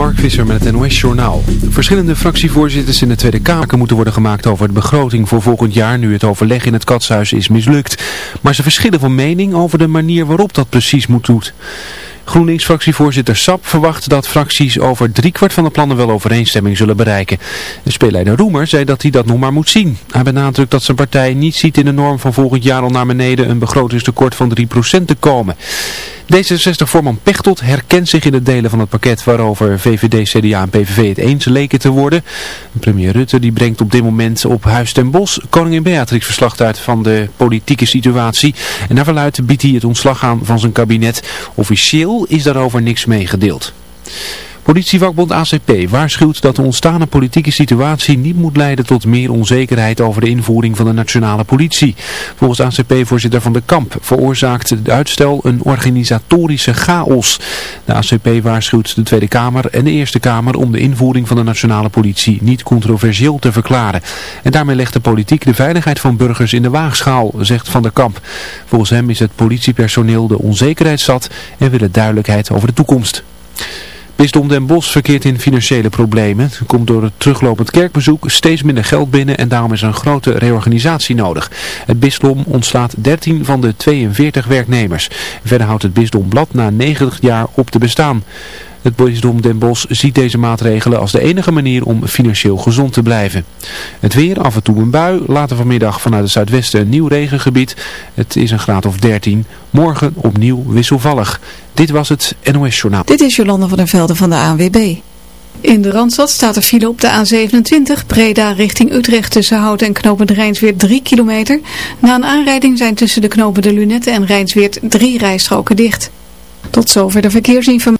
Mark Visser met het NOS Journaal. Verschillende fractievoorzitters in de Tweede Kamer moeten worden gemaakt over de begroting voor volgend jaar nu het overleg in het katshuis is mislukt. Maar ze verschillen van mening over de manier waarop dat precies moet doen. GroenLinks-fractievoorzitter Sap verwacht dat fracties over driekwart van de plannen wel overeenstemming zullen bereiken. De speelleider Roemer zei dat hij dat nog maar moet zien. Hij benadrukt dat zijn partij niet ziet in de norm van volgend jaar al naar beneden een begrotingstekort van 3% te komen. D66-voorman Pechtold herkent zich in het delen van het pakket waarover VVD, CDA en PVV het eens leken te worden. Premier Rutte die brengt op dit moment op Huis ten Bos koningin Beatrix verslag uit van de politieke situatie. En naar verluidt biedt hij het ontslag aan van zijn kabinet. Officieel is daarover niks meegedeeld. Politievakbond ACP waarschuwt dat de ontstane politieke situatie niet moet leiden tot meer onzekerheid over de invoering van de nationale politie. Volgens ACP-voorzitter Van de Kamp veroorzaakt het uitstel een organisatorische chaos. De ACP waarschuwt de Tweede Kamer en de Eerste Kamer om de invoering van de nationale politie niet controversieel te verklaren. En daarmee legt de politiek de veiligheid van burgers in de waagschaal, zegt Van der Kamp. Volgens hem is het politiepersoneel de onzekerheid zat en wil het duidelijkheid over de toekomst. Bisdom Den Bosch verkeert in financiële problemen. Er komt door het teruglopend kerkbezoek steeds minder geld binnen en daarom is een grote reorganisatie nodig. Het bisdom ontslaat 13 van de 42 werknemers. Verder houdt het bisdomblad na 90 jaar op te bestaan. Het bisdom Den Bosch ziet deze maatregelen als de enige manier om financieel gezond te blijven. Het weer, af en toe een bui, later vanmiddag vanuit het zuidwesten een nieuw regengebied. Het is een graad of 13. Morgen opnieuw wisselvallig. Dit was het NOS Journaal. Dit is Jolanda van der Velde van de ANWB. In de Randstad staat er file op de A27, Breda richting Utrecht tussen Houten en Knopen Rijnsweert 3 kilometer. Na een aanrijding zijn tussen de knopen de Lunette en Rijnsweert drie rijstroken dicht. Tot zover de verkeersinformatie.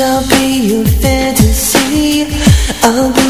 shall be your fantasy. I'll be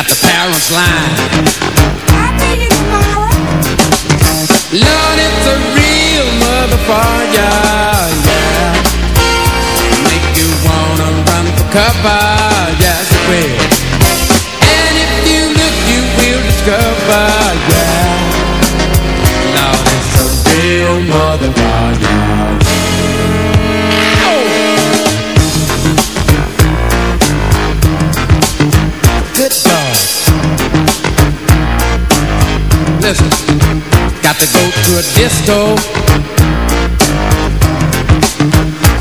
Got the parents line. I'll pay you tomorrow. Lord, it's a real motherfucker Yeah. Make you wanna run for cover Yes it will And if you look you will discover Yeah Listen, got to go to a disco.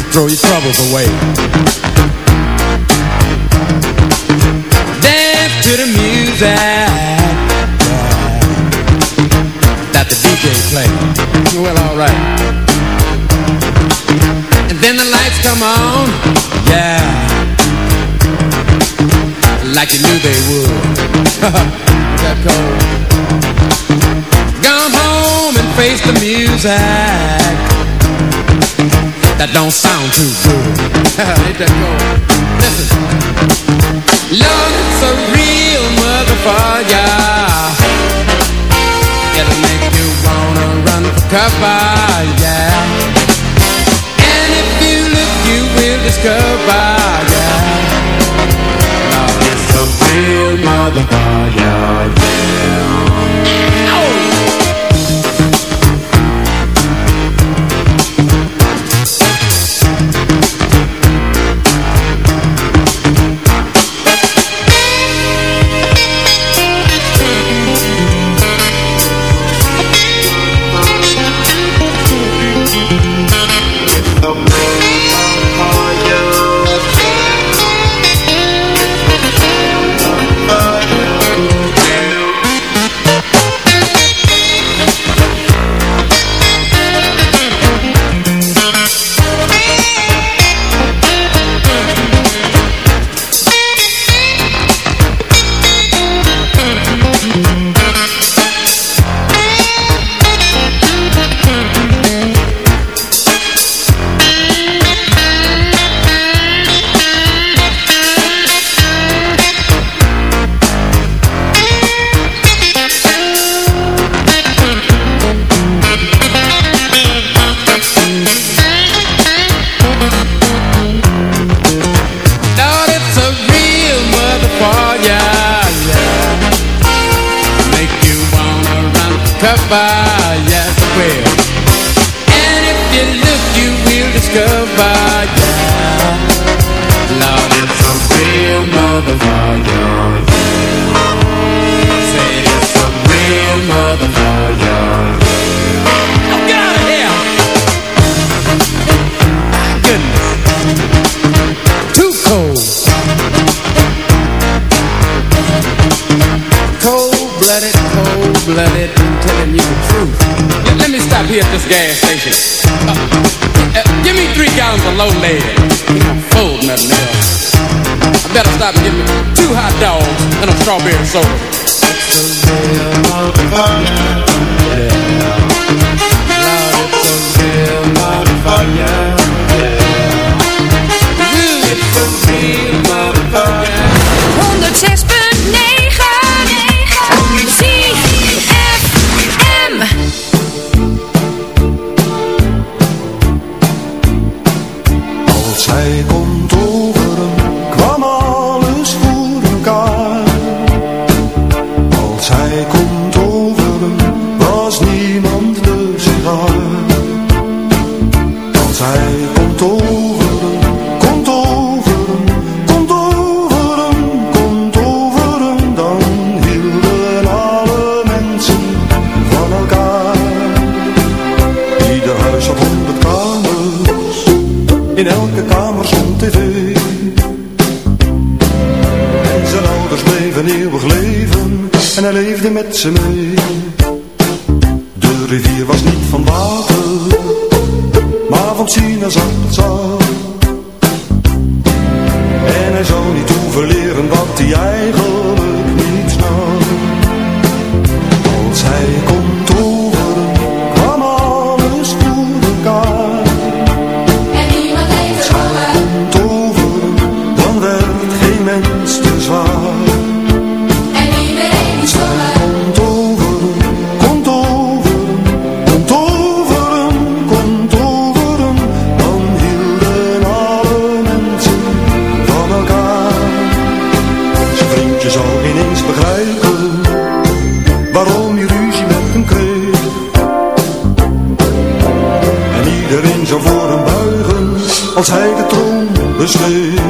Throw your troubles away. Dance to the music that the DJ play. Well, alright. And then the lights come on. Yeah like you knew they would. that cold. Gone home and face the music. That don't sound too good. Ain't that cold? Listen. It's a real motherfucker. It'll make you wanna run for cover, yeah. And if you look, you will discover, yeah real motherfucker, yeah. I'm telling you the truth. Let, me stop here at this gas station. Uh, uh, give me three gallons of low lead. Full, nothing else. I better stop and get me two hot dogs and a strawberry soda. It's a real. Yeah. It's a real. Yeah. It's a real motherfucker. Ze als hij de troon besteeg.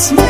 Smile. me.